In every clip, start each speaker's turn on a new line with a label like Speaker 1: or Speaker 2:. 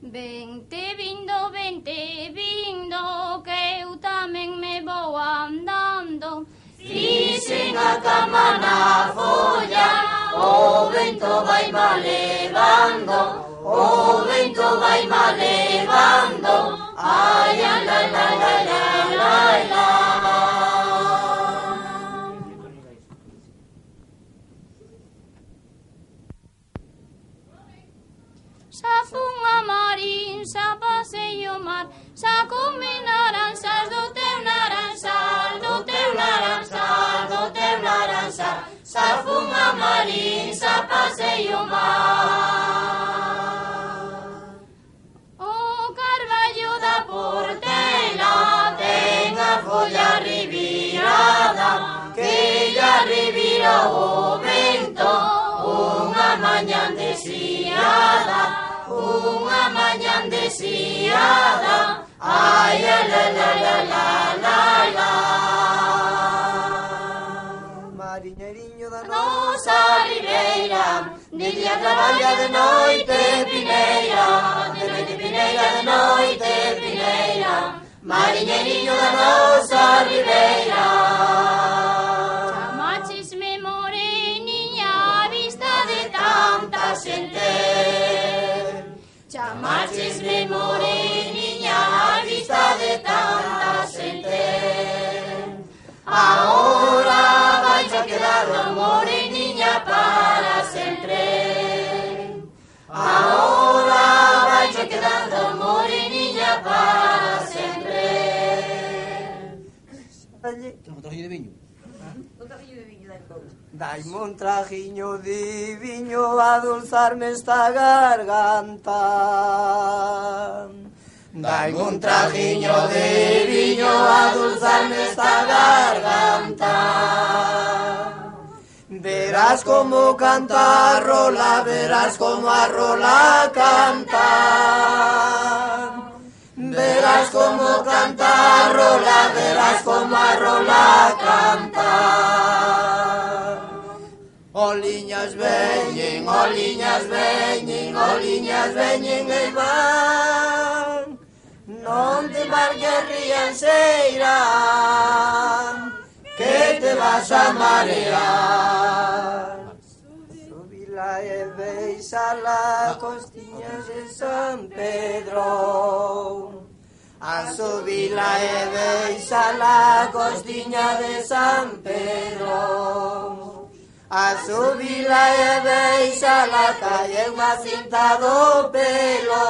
Speaker 1: Vente vindo, vente vindo, que eu tamén me vou andando.
Speaker 2: Fixen a cama na folla, o vento vai mal o vento vai mal Ai,
Speaker 1: Ay, la, la, la, la, la, la, la. Sacome naranxas do teu naranxal, do teu naranxal, do teu naranxal.
Speaker 2: Sa fuma marín, sa pasei o mar.
Speaker 1: O oh, carballo da portela
Speaker 2: ten a folla revirada, que lla revira o vento, unha mañan de. Unha mañan desiada Ai, la, la, la, la, la, la
Speaker 3: Mariñeriño da
Speaker 2: nosa ribeira De día traballa de noite pineira De noite pineira, de noite pineira. Mariñeriño da nosa
Speaker 1: lado, moreniña,
Speaker 2: para sempre. Ahora vai che quedando, moreniña, para sempre.
Speaker 4: De viño, dai.
Speaker 3: Daime un trajiño de viño a dulzarme esta garganta.
Speaker 2: Daime un trajiño de viño a dulzarme esta garganta
Speaker 3: verás como canta rola, verás como a rola canta.
Speaker 2: Verás como canta rola, verás como a rola canta.
Speaker 3: Oliñas veñen,
Speaker 2: oliñas veñen, oliñas veñen e van.
Speaker 3: Non te marques rianseira,
Speaker 2: que te vas a marear
Speaker 3: deixala cos costiñas de San Pedro. A subila e deixala costiña de San Pedro. A subila e deixala calle unha cinta do pelo.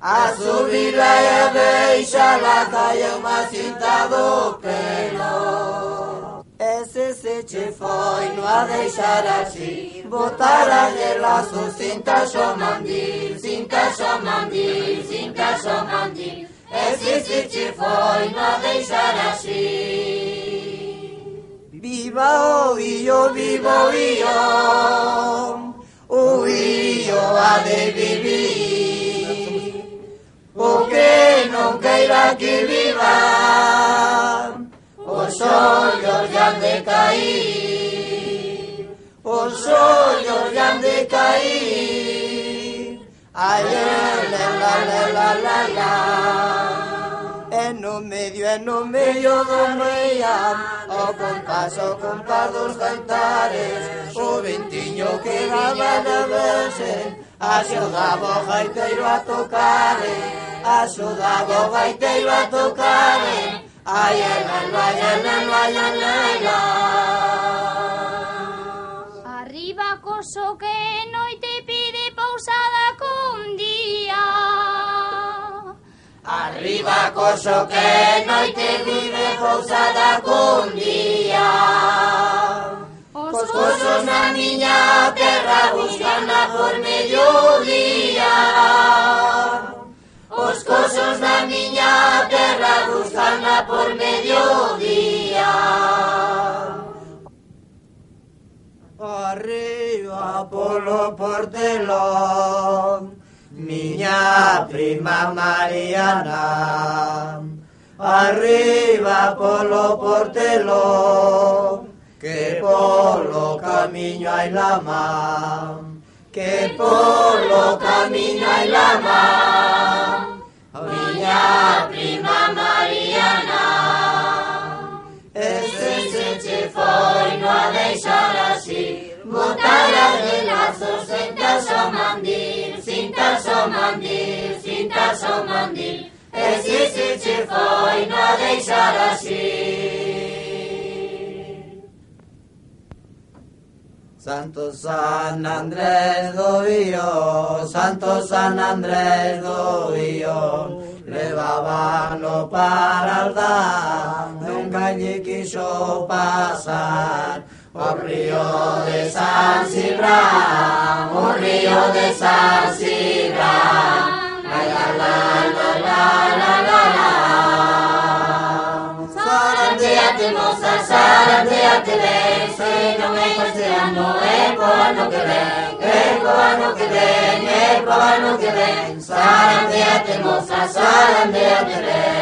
Speaker 3: A subila e deixala calle unha cinta Utsi foinua deixarasi, botara de lazo zinta somandi, zinta somandi, zinta somandi, Viva o foinua viva o oio, o oio, há de viver, porque nunca irá que viva. han de cair, os ollos ya han de cair. Ay, la, la, la, la, la, la. En no medio, en no medio do meian o compás, o compás dos cantares, o ventiño que daba a verse, axudaba o gaiteiro a tocare, axudaba o gaiteiro a tocare,
Speaker 1: Arriba coso que noite pide pousada cun día.
Speaker 2: Arriba coso que noite pide pousada cun día. Os cosos na miña terra por mediodía. Arriba por
Speaker 3: lo portelón, niña prima Mariana. Arriba por lo portelón, que por lo camino hay la mar.
Speaker 2: Que por lo camino hay la mar. Botarade lazos sintaso mandil, sintaso mandil, sintaso mandil. Existe eh, foi no deixar així.
Speaker 3: Santo San Andrés do Rio, Santo San Andrés do Rio, levábalo para aldar, nunca allí quiso pasar. Oh río de San Cibrán, oh río de San Cibrán, la la la la la la la.
Speaker 2: Sarandeate moza, sarandeate ven, se no pues, me castellano, e cubano que ven, e cubano que ven, e cubano que ven, sarandeate moza, sarandeate ven.